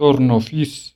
tornafis